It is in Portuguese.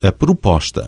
A proposta.